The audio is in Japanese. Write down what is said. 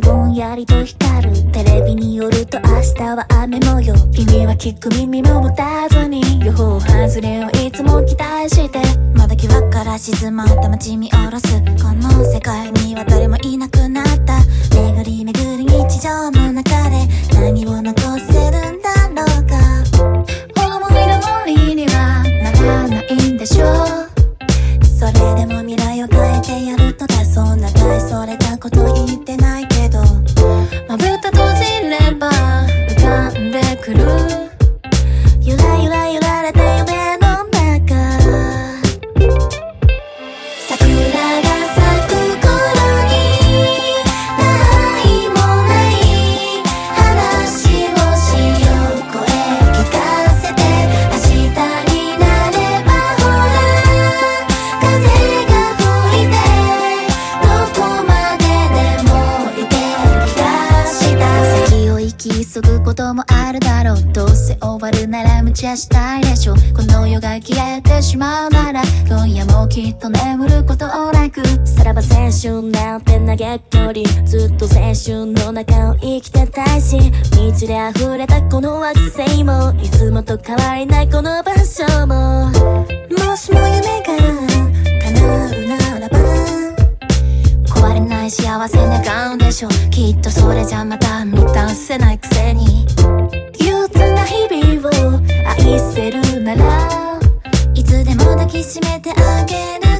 ぼんやりと光るテレビによると明日は雨模様君は聞く耳も持たずに予報外れをいつも期待してまだ際から静まった街見下ろすこの世界には誰もいなくなった。巡り巡る日常の中で何を残せるんだろうか。思い通りにはならないんでしょう。それでも未来を変えてやるとだ。そんな大それた Never. を行き急ぐこともあるだろう。どうせ終わるなら無茶したいでしょ。この世が消えてしまうなら今夜もきっと眠ることなくさらば青春なんて投げっこりずっと青春の中を生きてたいし道で溢れたこの惑星もいつもと変わりないこの場所も。もしも夢が叶うならば壊れない幸せ願うでしょきっとそれじゃまたないくせに。憂鬱な日々を愛せるならいつでも抱きしめてあげる。